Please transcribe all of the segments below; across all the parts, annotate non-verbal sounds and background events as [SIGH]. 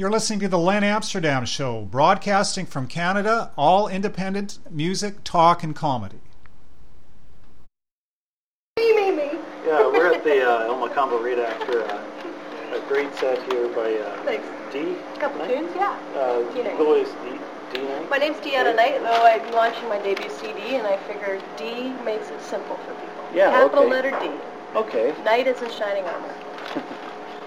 You're listening to the Len Amsterdam Show, broadcasting from Canada, all independent music, talk, and comedy. Me, me, me. Yeah, we're at the uh, El Mocambo Read after uh, a great set here by uh, Thanks. D. Couple Knight? tunes, yeah. Uh, D. Knight. Louis D. D. Knight? My name's Deanna Knight, though I'm launching my debut CD, and I figured D makes it simple for people. Yeah, Capital okay. letter D. Okay, Knight is in shining armor.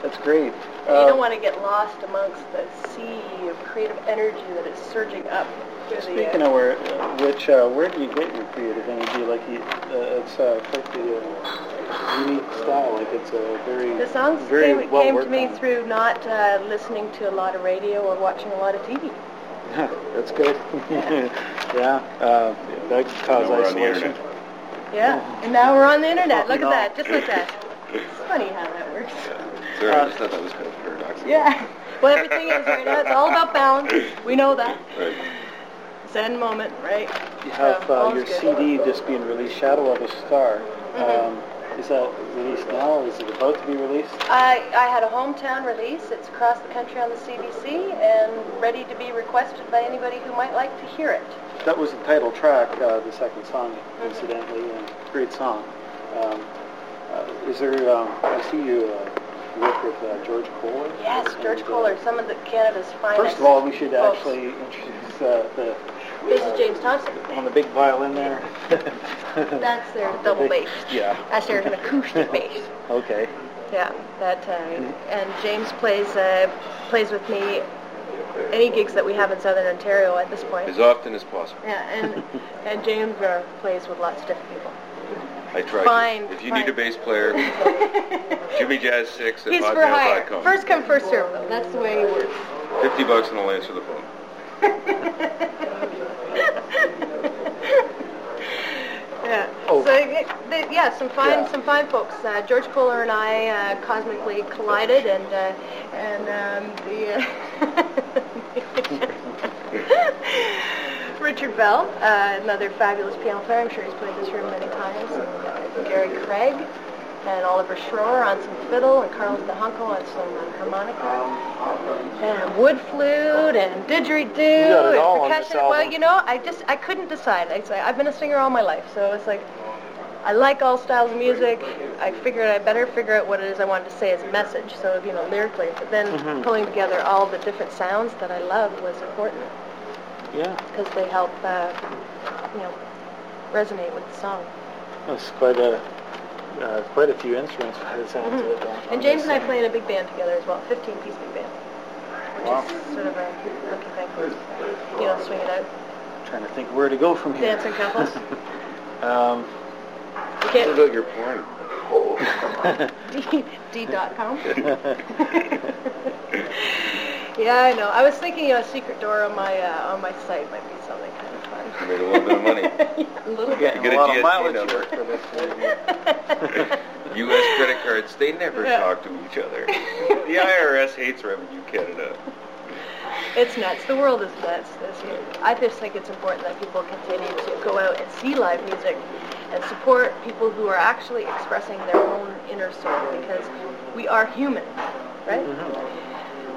That's great. you Uh, don't want to get lost amongst the sea of creative energy that is surging up Speaking the. of where, uh, which, uh, where do you get your creative energy? Like, you, uh, it's uh, quite the uh, unique style. Like, it's a very, the songs very came, well came to me on. through not uh, listening to a lot of radio or watching a lot of TV. [LAUGHS] that's good. [LAUGHS] yeah, uh, that could cause Now we're on the isolation. internet. Yeah, and now we're on the internet. Look at that, just like that. [LAUGHS] It's funny how that works. Sorry, I just thought that was kind of paradoxical. Yeah. Well, everything is right now. It's all about balance. We know that. Right. Zen moment, right? You have So, uh, your good. CD just being released, Shadow of a Star. Mhm. Um, is that released now, is it about to be released? I, I had a hometown release. It's across the country on the CBC and ready to be requested by anybody who might like to hear it. That was the title track, uh, the second song, Mm-hmm. incidentally, and great song. Um, uh, is there? Um, I see you uh, work with uh, George Koller. Yes, George And, uh, Koller, some of the Canada's finest. First of all, we should folks. actually introduce uh, the This is James Thompson. on the big violin there. [LAUGHS] That's their double bass. Yeah. That's their an acoustic [LAUGHS] bass. Okay. Yeah, that uh, and James plays uh, plays with me any gigs that we have in Southern Ontario at this point. As often as possible. Yeah, and and James uh, plays with lots of different people. I tried. Fine, If you fine. need a bass player, Jimmy Jazz 6 at He's for hire. hotmail.com. First come, first serve, though. That's the way he works. 50 bucks and I'll answer the phone. [LAUGHS] Yeah. Oh. So it- they- yeah, some fine Yeah. some fine folks. Uh, George Koller and I uh, cosmically collided, and uh, and um, the. [LAUGHS] [LAUGHS] Richard Bell, uh, another fabulous piano player. I'm sure he's played this room many times. And, Gary Craig and Oliver Schroer on some fiddle and Carlos del Junco on some uh, harmonica and wood flute and didgeridoo got it all on and percussion. Well, you know, I just I couldn't decide. I say I've been a singer all my life, so it's like I like all styles of music. I figured I better figure out what it is I wanted to say as a message. So you know, lyrically, but then Mhm. pulling together all the different sounds that I love was important Yeah. because they help, uh, you know, resonate with the song. That's quite a uh, quite a few instruments by the sounds of it. on- on Mm-hmm. And James and I play in a big band together as well, 15 piece big band, which Wow. is sort of a lucky thing. You know, swing it out, Trying to think where to go from here. dancing couples. [LAUGHS] um, You What can't about your porn? [LAUGHS] D.com. [LAUGHS] yeah, I know. I was thinking, a secret door on my uh, on my site might be something kind of fun. You made a little bit of money. yeah, [LAUGHS] a little bit. getting Get a a lot of mileage number. work for this. interview. [LAUGHS] U.S. credit cards, they never Yeah. talk to each other. [LAUGHS] The IRS hates Revenue Canada. It's nuts. The world is nuts this year. I just think it's important that people continue to go out and see live music and support people who are actually expressing their own inner soul because we are human, right?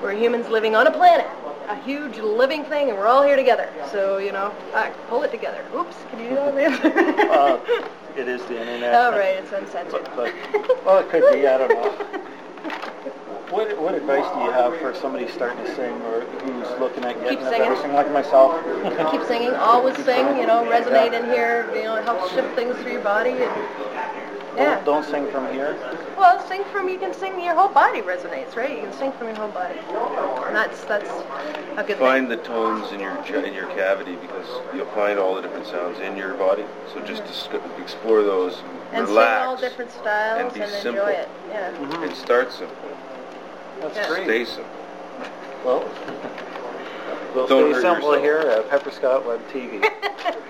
We're humans living on a planet, a huge living thing, and we're all here together. So, you know, uh, pull it together. Oops, can you do that, [LAUGHS] uh, it is the internet. oh, right, it's uncensored. But, but well, it could be. I don't know. What what advice do you have for somebody starting to sing or who's looking at getting Keep a singing. like myself? Keep singing, always sing, you know, resonate in here, you know, it helps shift things through your body. And, yeah. Don't, don't sing from here. Well, sing from you can sing your whole body resonates, right? You can sing from your whole body, and that's that's a good Find thing. the tones in your ja- in your cavity because you'll find all the different sounds in your body. So just mm-hmm. to sc- explore those, And relax, sing all different styles and and, be enjoy simple. it. Yeah. Mm-hmm. and start simple. That's Yeah. great. Stay simple. Well, [LAUGHS] we'll Don't stay hurt simple yourself. here at Pepper Scott Web TV. [LAUGHS]